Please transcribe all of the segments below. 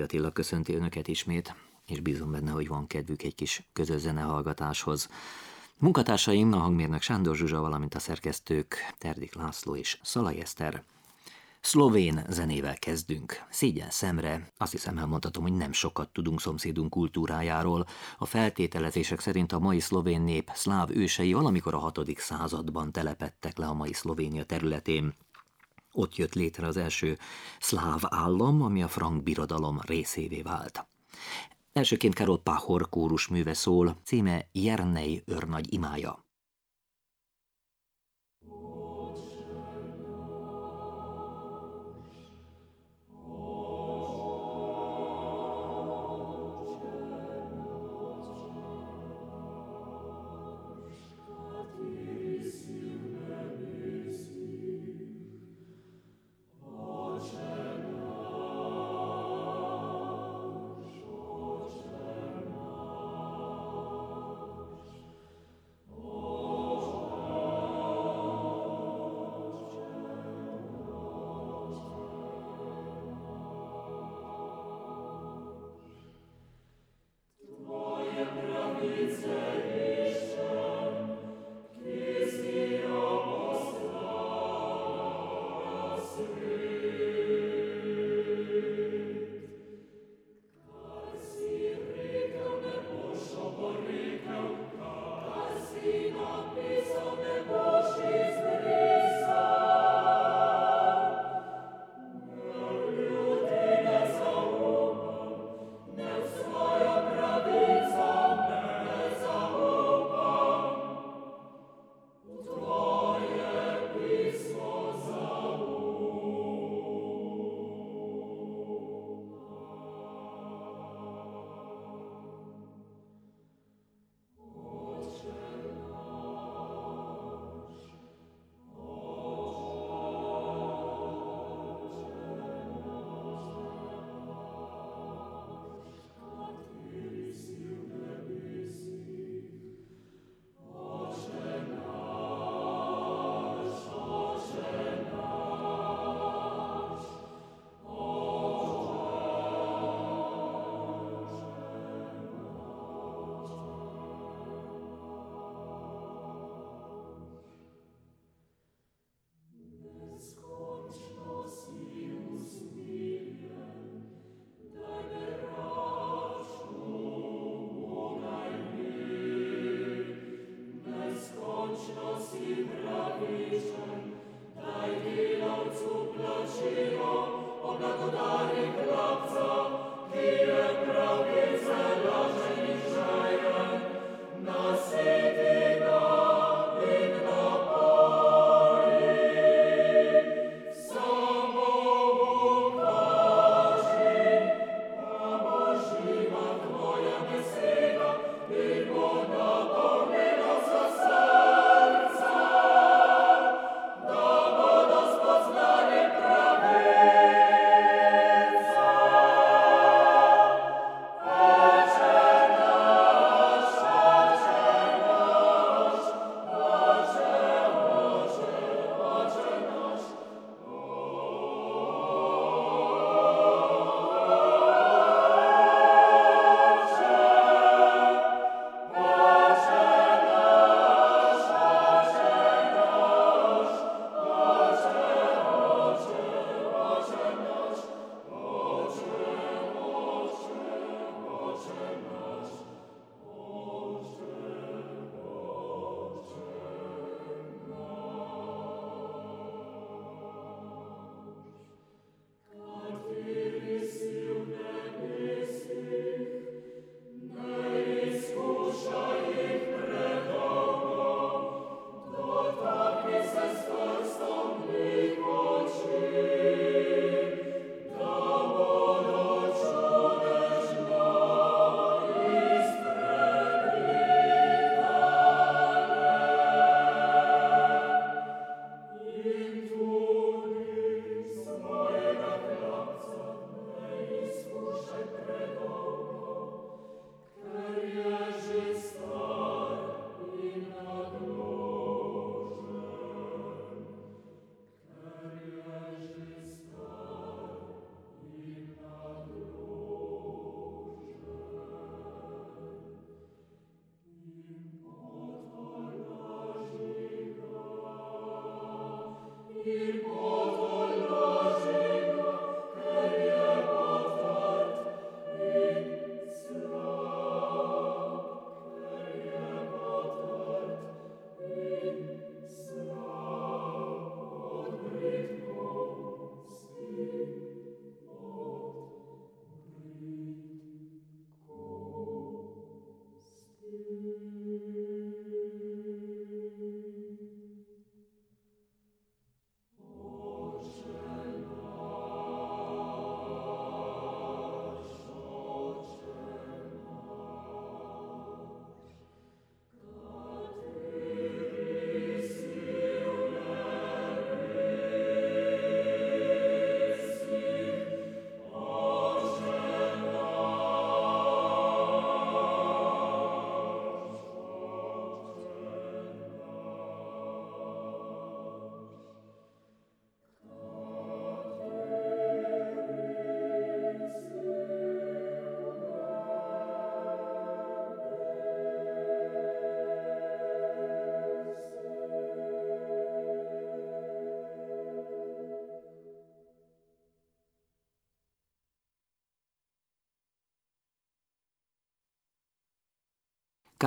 Attila köszönti önöket ismét, és bízom benne, hogy van kedvük egy kis közös zenehallgatáshoz. Munkatársaim a hangmérnök Sándor Zsuzsa, valamint a szerkesztők Terdik László és Szalai Eszter. Szlovén zenével kezdünk. Szégyen szemre, azt hiszem elmondhatom, hogy nem sokat tudunk szomszédunk kultúrájáról. A feltételezések szerint a mai szlovén nép szláv ősei valamikor a 6. században telepettek le a mai Szlovénia területén. Ott jött létre az első szláv állam, ami a frank birodalom részévé vált. Elsőként Karol Pahor kórus műve szól, címe Jernej őrnagy imája.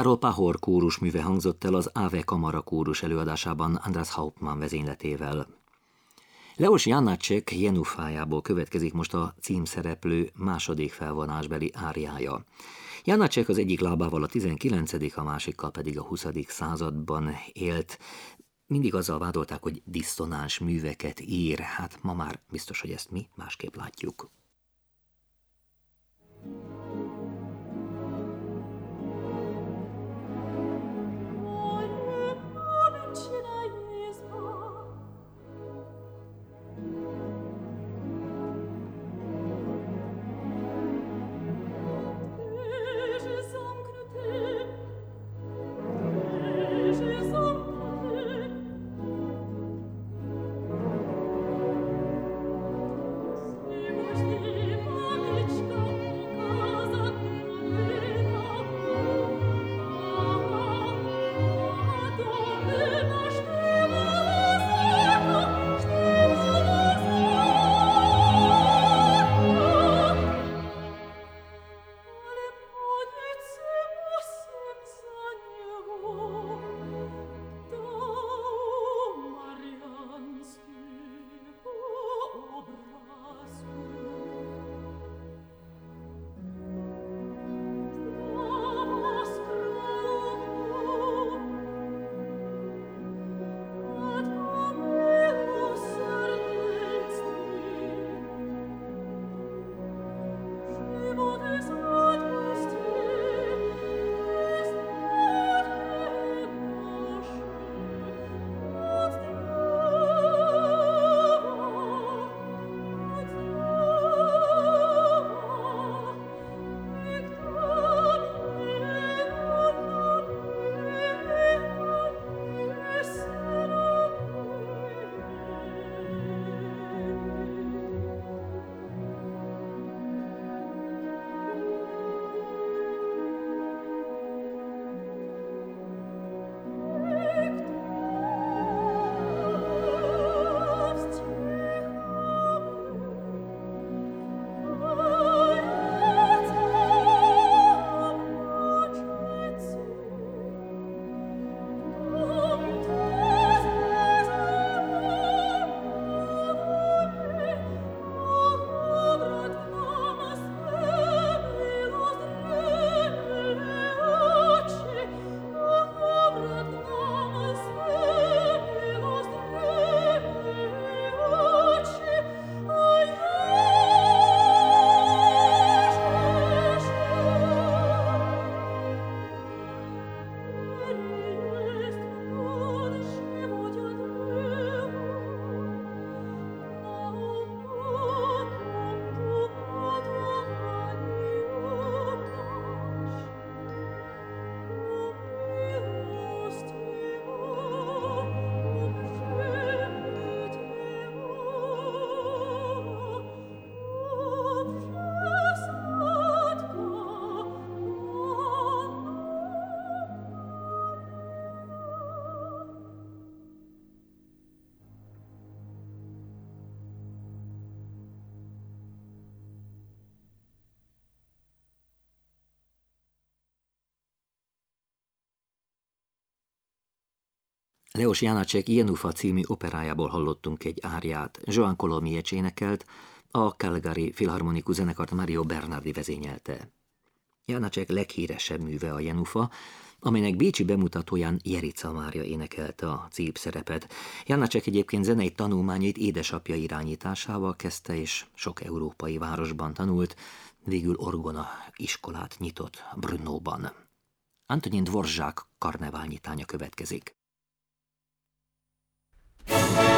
Karol Pahor kórus műve hangzott el az Ave Kamara kórus előadásában András Hauptmann vezényletével. Leos Janácsek Jenufájából következik most a címszereplő második felvonásbeli áriája. Janácsek az egyik lábával a 19., a másikkal pedig a 20. században élt. Mindig azzal vádolták, hogy disztonáns műveket ír. Hát ma már biztos, hogy ezt mi másképp látjuk. Leos Jánácsek Jenufa című operájából hallottunk egy árját. Joan Colomier énekelt, a Calgary Filharmonikus zenekart Mario Bernardi vezényelte. Jánácsek leghíresebb műve a Jenufa, amelynek bécsi bemutatóján Jerica Mária énekelte a szerepet. Jánácsek egyébként zenei tanulmányait édesapja irányításával kezdte, és sok európai városban tanult, végül orgona iskolát nyitott Brnóban. Antonin Dvorzsák karneválnyitánya következik. Bye.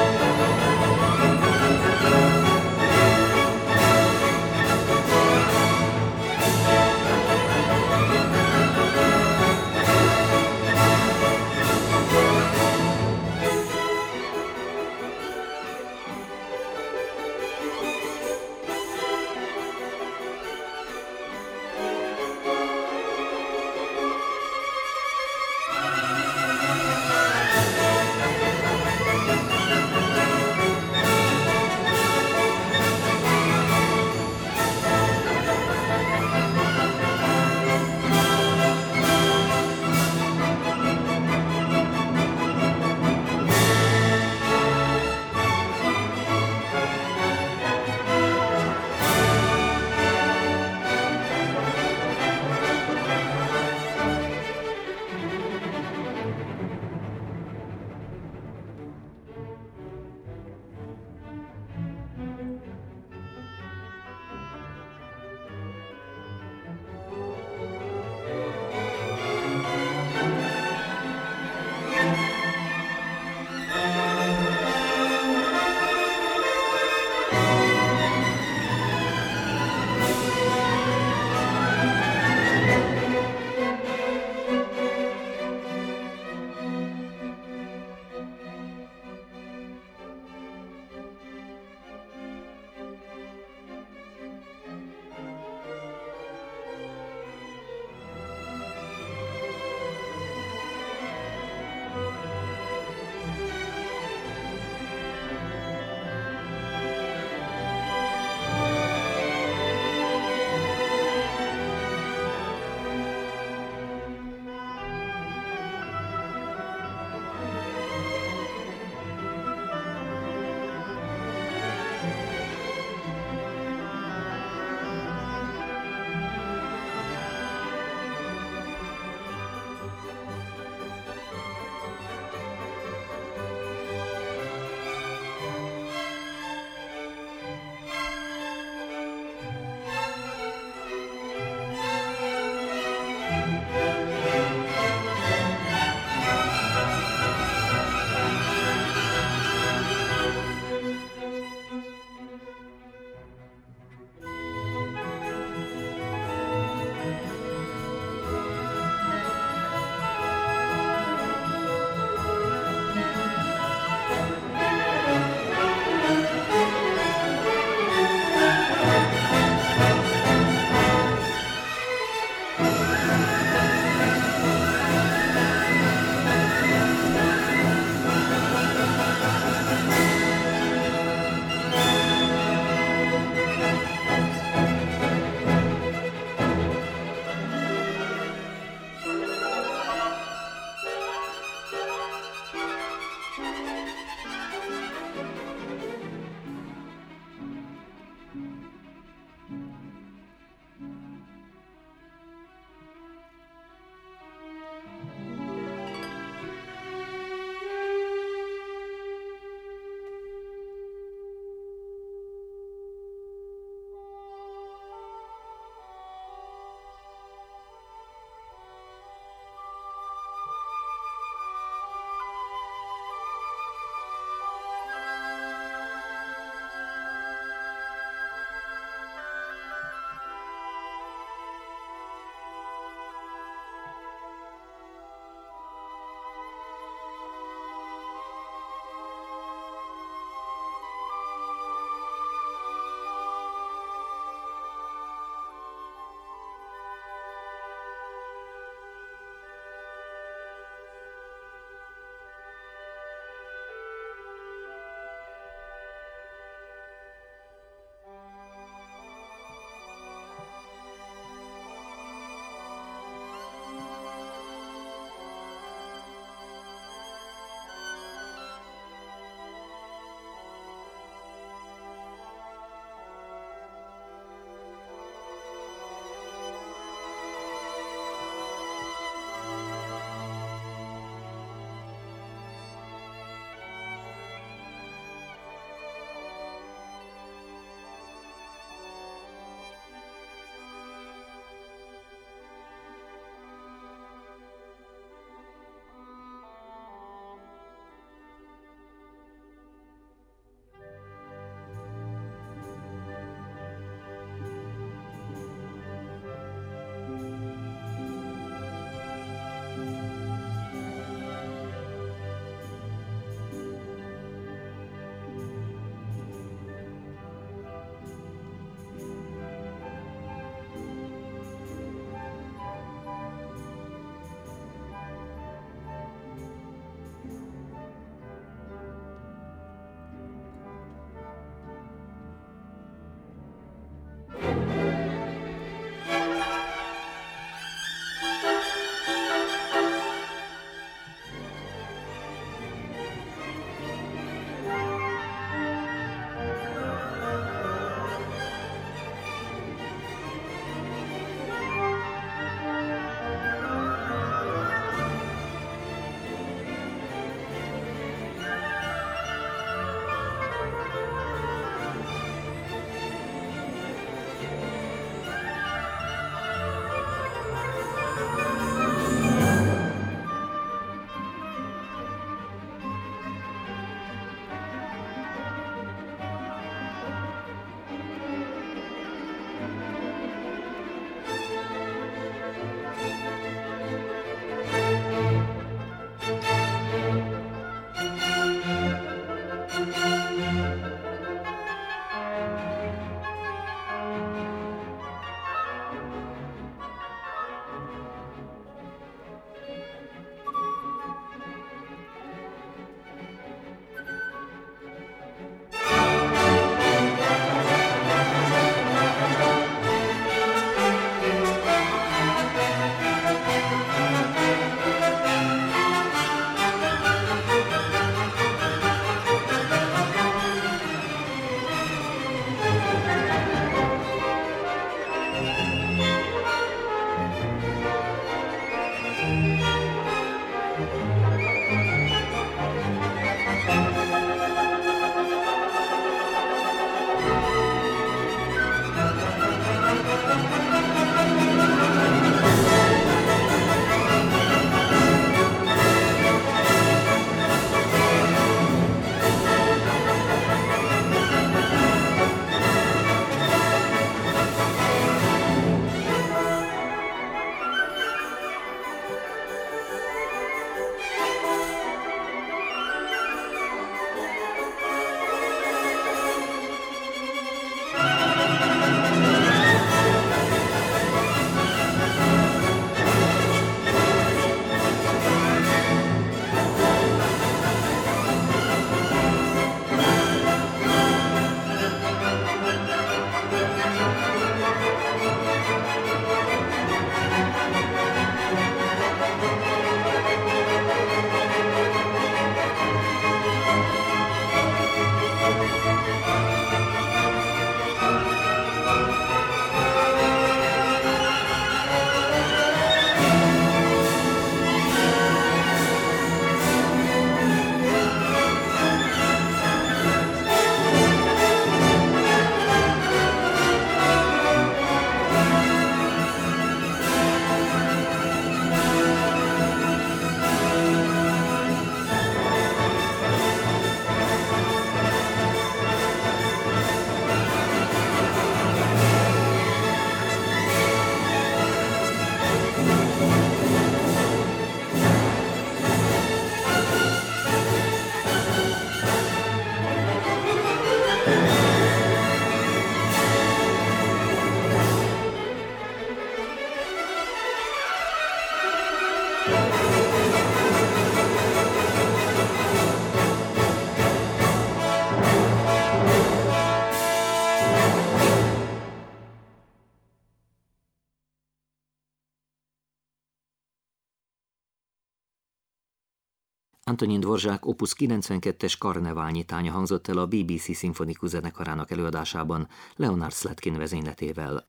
Antonin Dvorzsák Opus 92-es karneválnyitánya hangzott el a BBC szimfonikus zenekarának előadásában Leonard Sletkin vezényletével.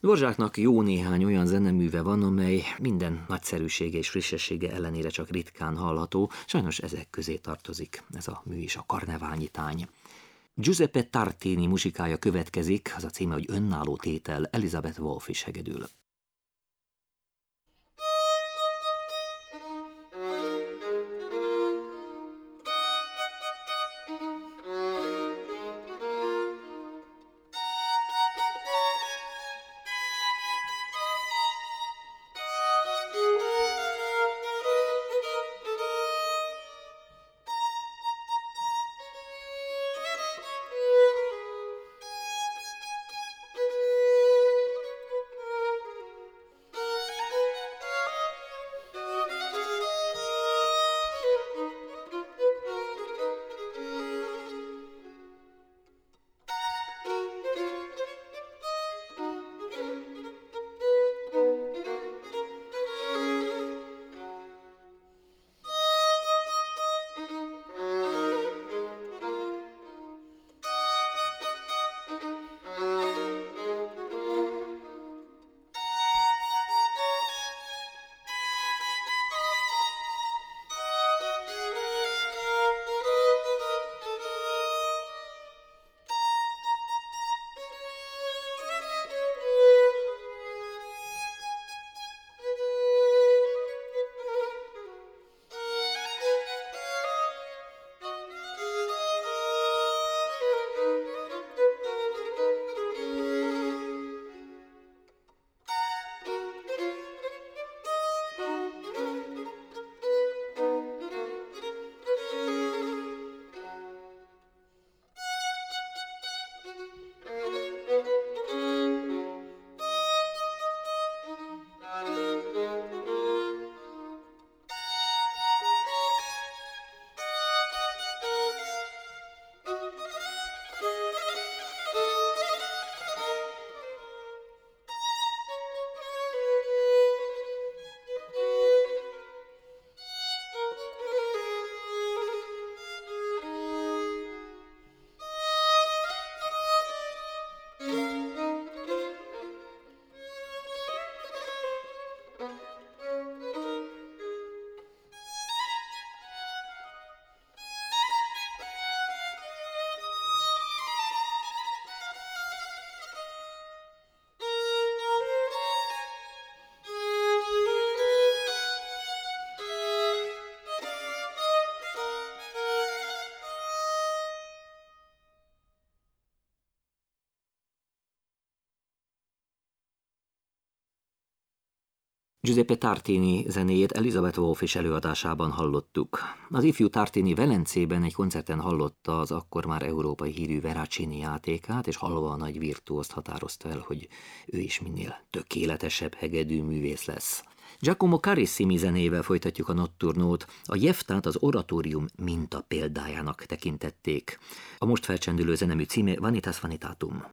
Dvorzsáknak jó néhány olyan zeneműve van, amely minden nagyszerűsége és frissessége ellenére csak ritkán hallható, sajnos ezek közé tartozik ez a mű is, a karneválnyitány. Giuseppe Tartini musikája következik, az a címe, hogy önálló tétel, Elizabeth Wolf is hegedül. Giuseppe Tartini zenéjét Elizabeth Wolf is előadásában hallottuk. Az ifjú Tartini Velencében egy koncerten hallotta az akkor már európai hírű Veracini játékát, és hallva a nagy virtuózt határozta el, hogy ő is minél tökéletesebb hegedű művész lesz. Giacomo Carissimi zenével folytatjuk a notturnót. A Jeftát az oratórium minta példájának tekintették. A most felcsendülő zenemű címe Vanitas Vanitatum.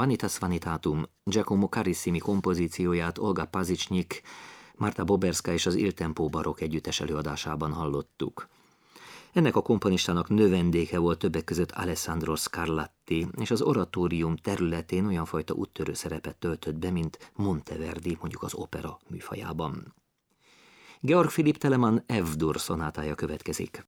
Vanitas Vanitatum, Giacomo Carissimi kompozícióját Olga Pazicsnyik, Marta Boberska és az Il Tempo barok együttes előadásában hallottuk. Ennek a komponistának növendéke volt többek között Alessandro Scarlatti, és az oratórium területén olyan fajta úttörő szerepet töltött be, mint Monteverdi, mondjuk az opera műfajában. Georg Philipp Telemann F-dur szonátája következik.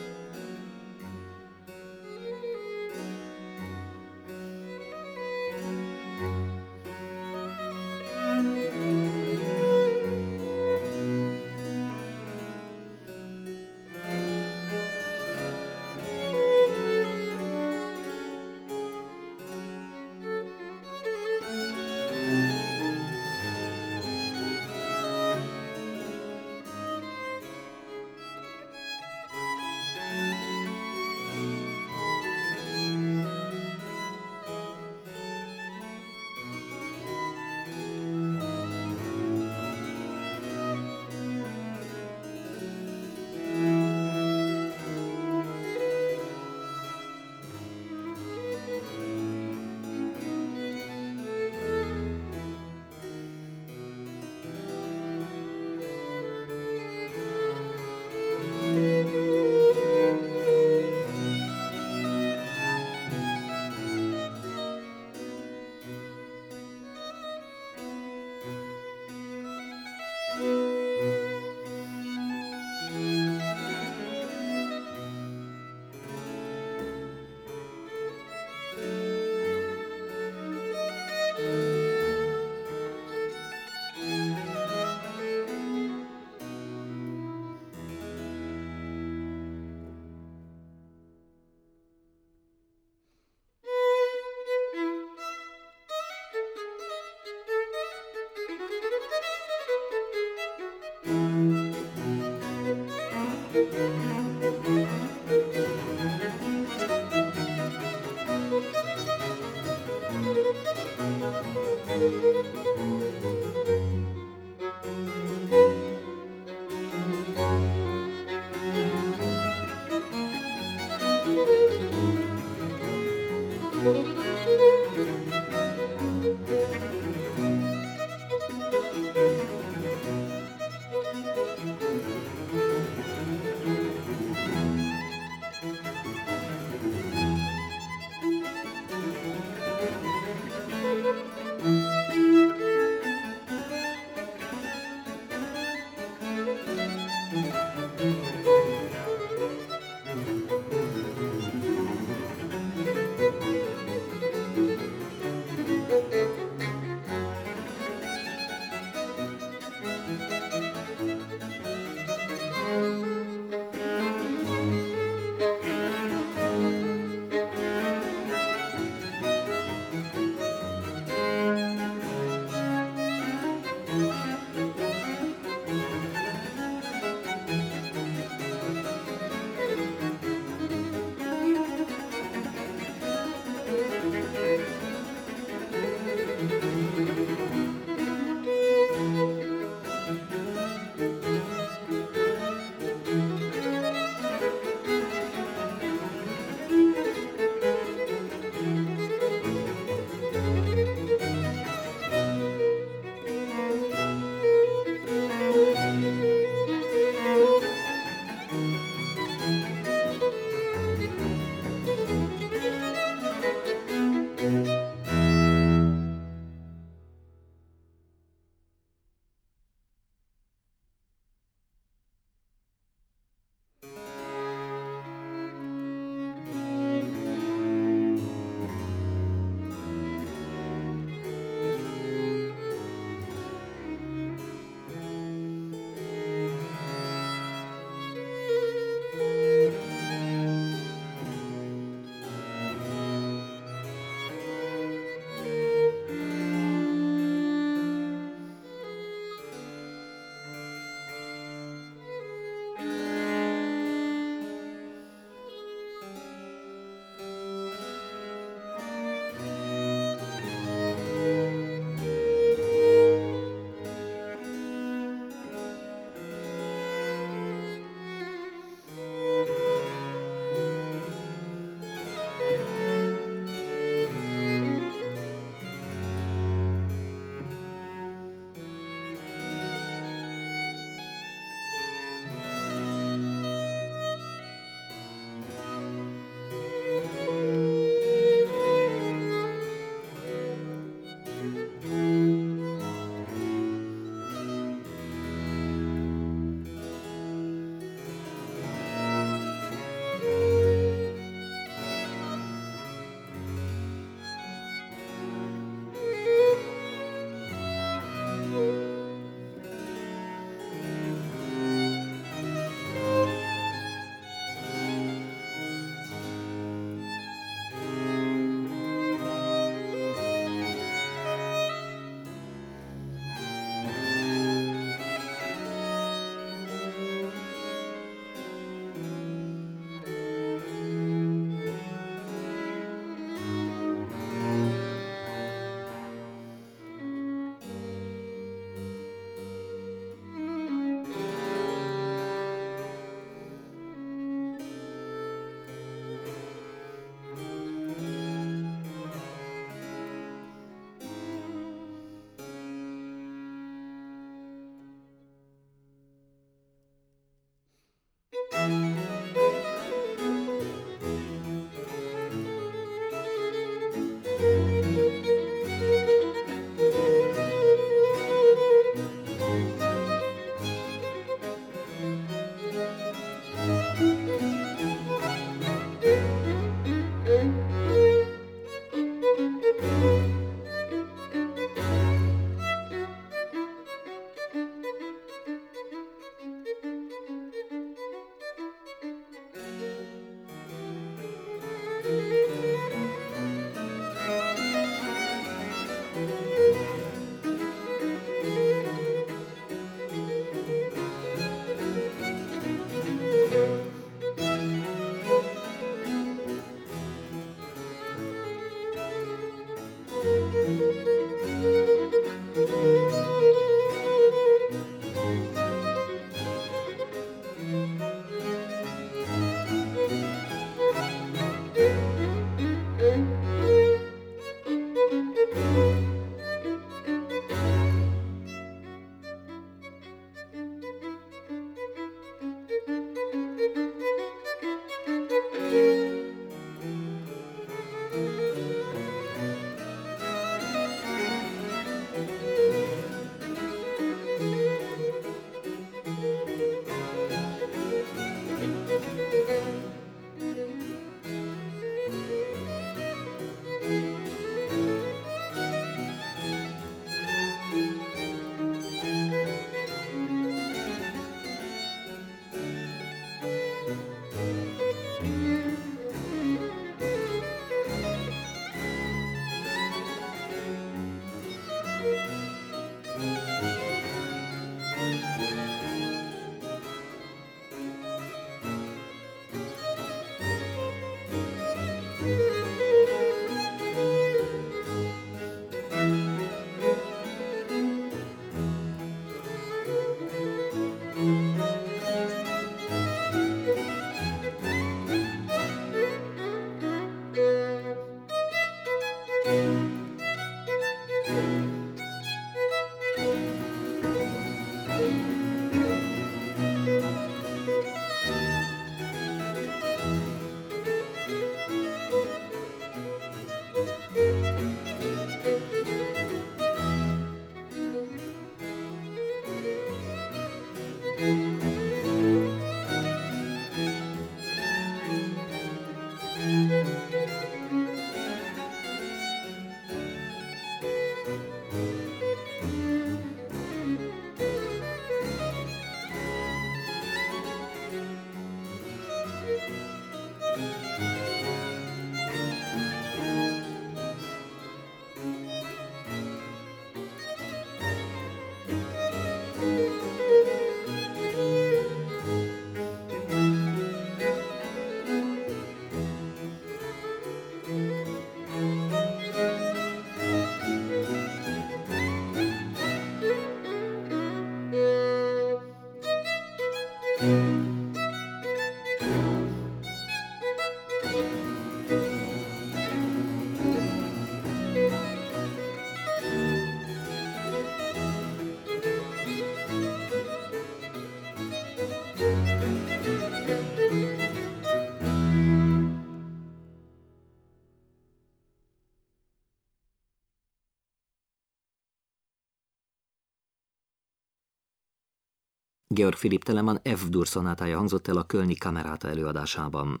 Georg Philipp Telemann F-dur szonátája hangzott el a Kölni Kameráta előadásában.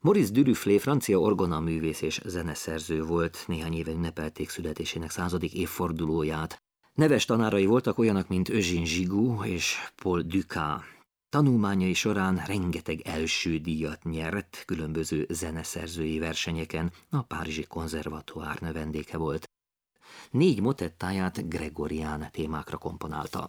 Maurice Dürüflé francia orgona művész és zeneszerző volt, néhány éve ünnepelték születésének századik évfordulóját. Neves tanárai voltak olyanak, mint Eugène Gigou és Paul Ducas. Tanulmányai során rengeteg első díjat nyert, különböző zeneszerzői versenyeken, a Párizsi konzervatoár növendéke volt. Négy motettáját Gregorián témákra komponálta.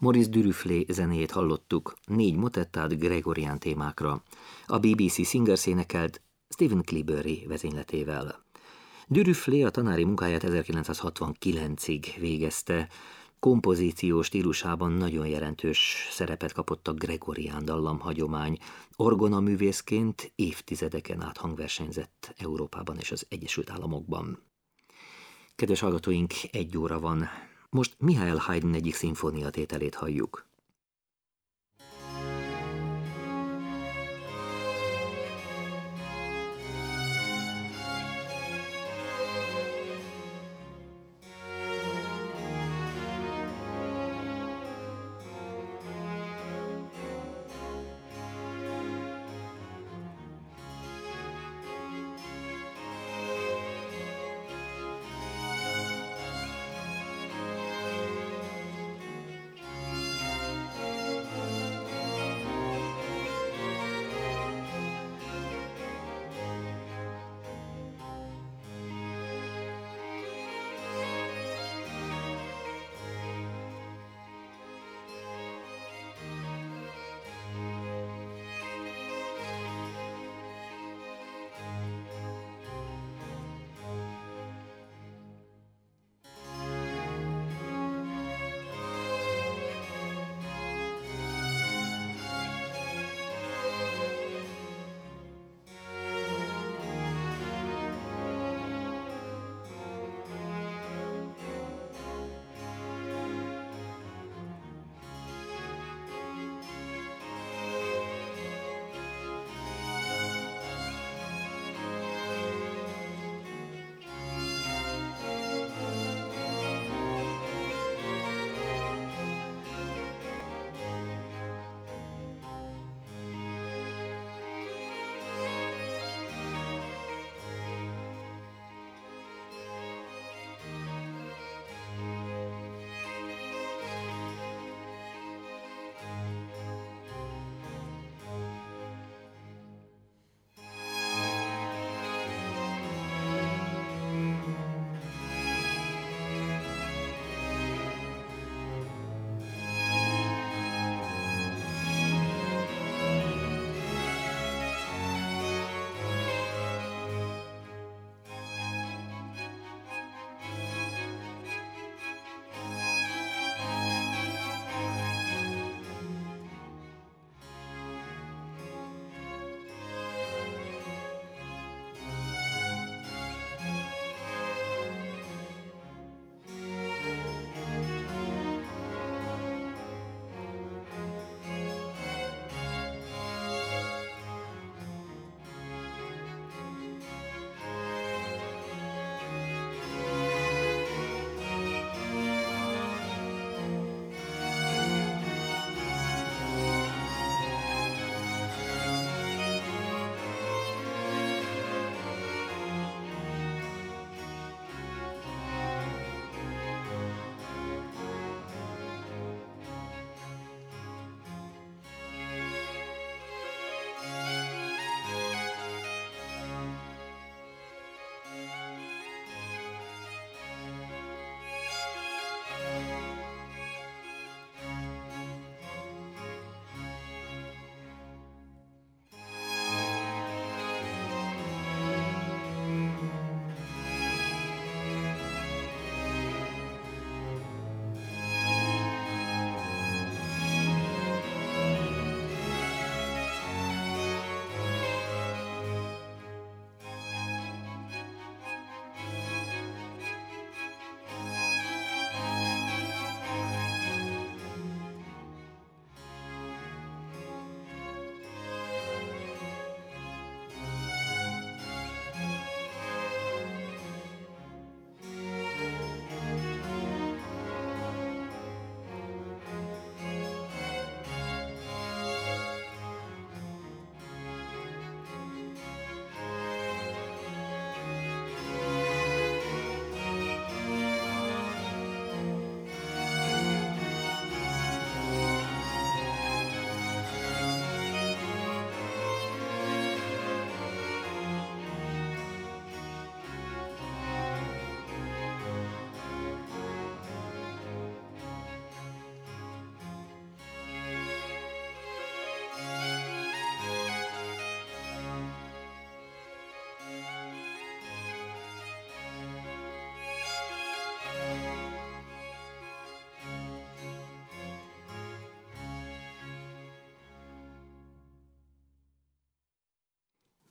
Maurice Duruflé zenét hallottuk, négy motettát Gregorian témákra. A BBC Singers énekelt Stephen Cliburry vezényletével. Duruflé a tanári munkáját 1969-ig végezte, kompozíció stílusában nagyon jelentős szerepet kapott a Gregorián dallamhagyomány. Orgona művészként évtizedeken át hangversenyzett Európában és az Egyesült Államokban. Kedves hallgatóink, egy óra van. Most Mihály Haydn egyik szimfóniatételét halljuk.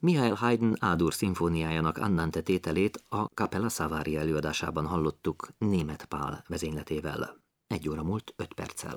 Mihály Haydn Ádur szimfóniájának Annante tételét a Capella Savaria előadásában hallottuk német Pál vezényletével. Egy óra múlt öt perccel.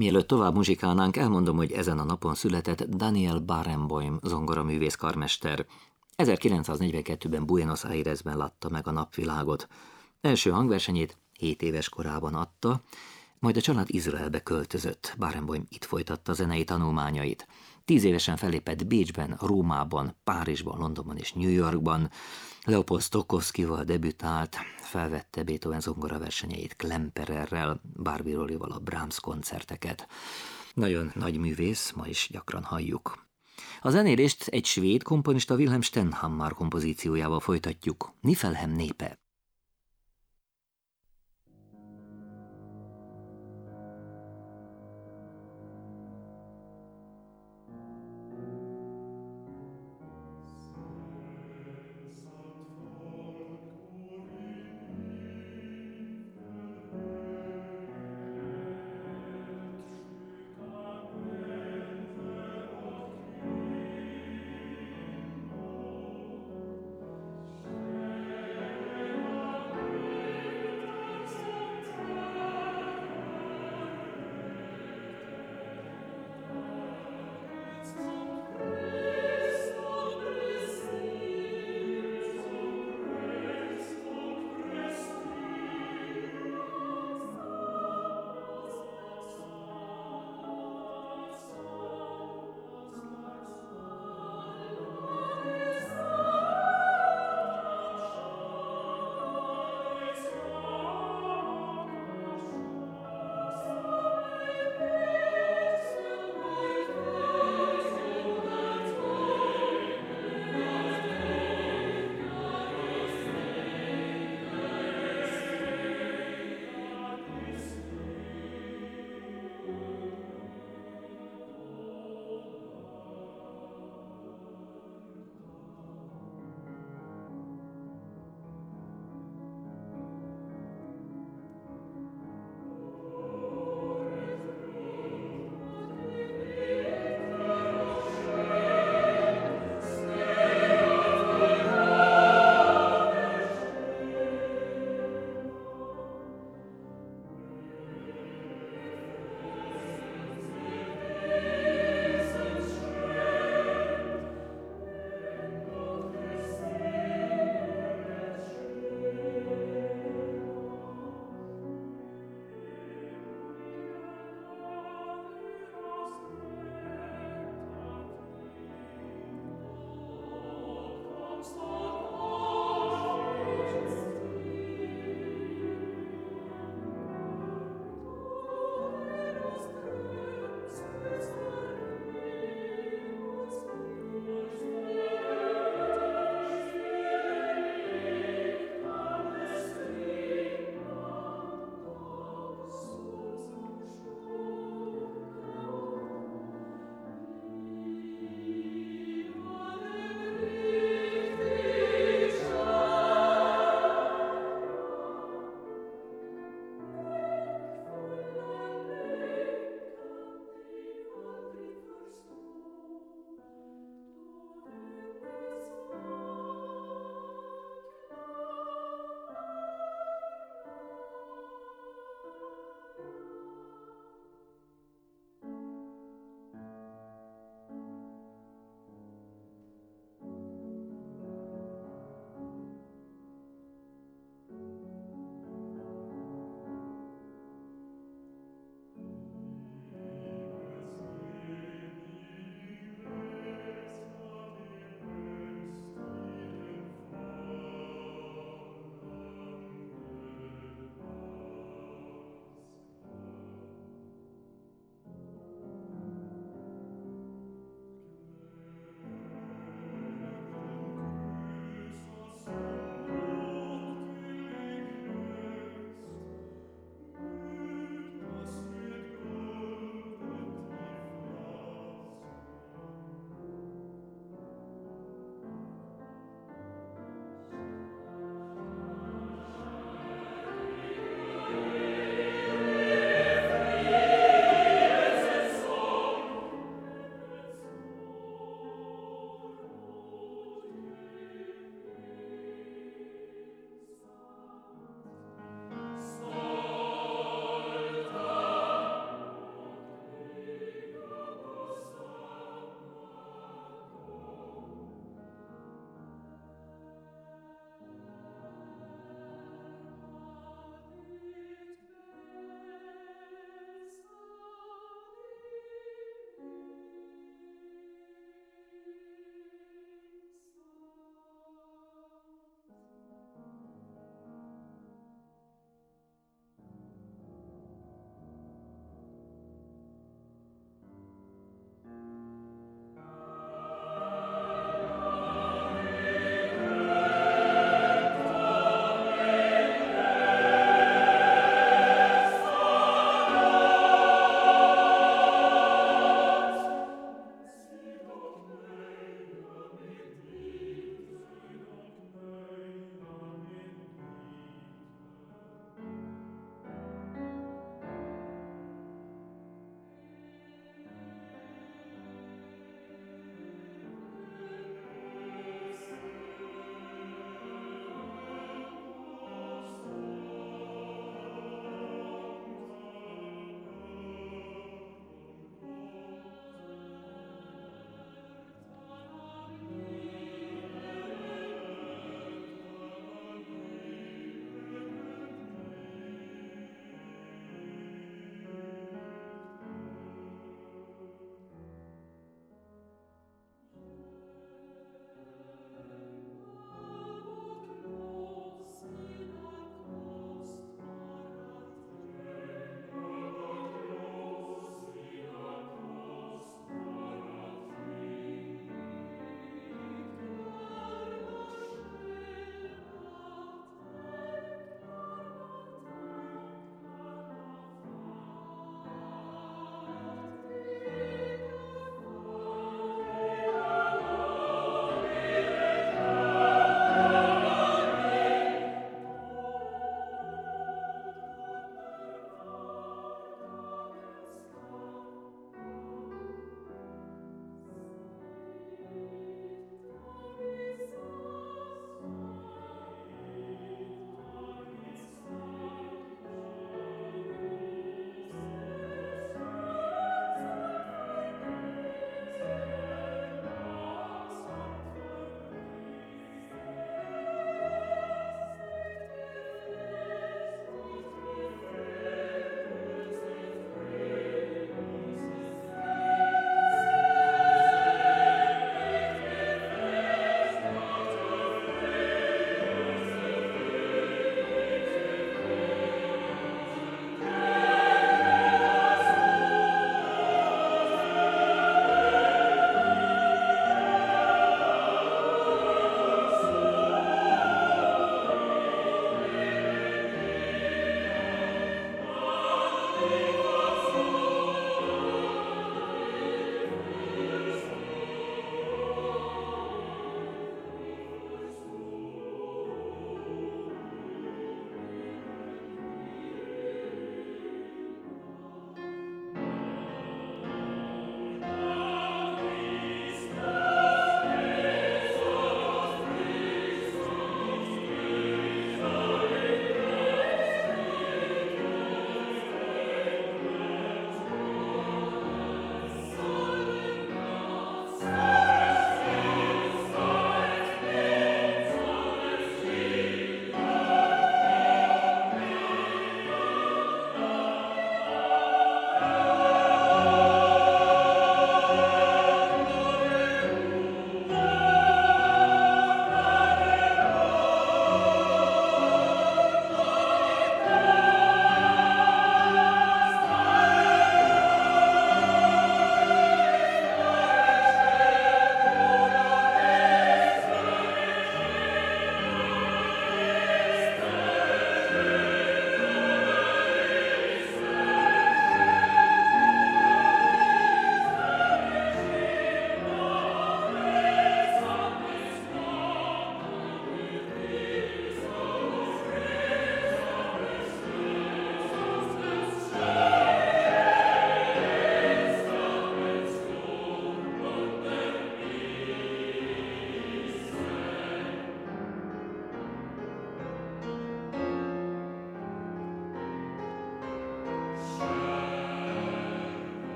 Mielőtt tovább muzsikálnánk, elmondom, hogy ezen a napon született Daniel Barenboim zongoraművész karmester. 1942-ben Buenos Airesben látta meg a napvilágot. Első hangversenyét 7 éves korában adta, majd a család Izraelbe költözött. Barenboim itt folytatta zenei tanulmányait. Tíz évesen felépett Bécsben, Rómában, Párizsban, Londonban és New Yorkban. Leopold Stokowskival debütált, felvette Beethoven zongora versenyeit Klempererrel, Barbie Rollival a Brahms koncerteket. Nagyon nagy művész, ma is gyakran halljuk. A zenélést egy svéd komponista Wilhelm Stenhammar kompozíciójával folytatjuk, Nifelhem népe.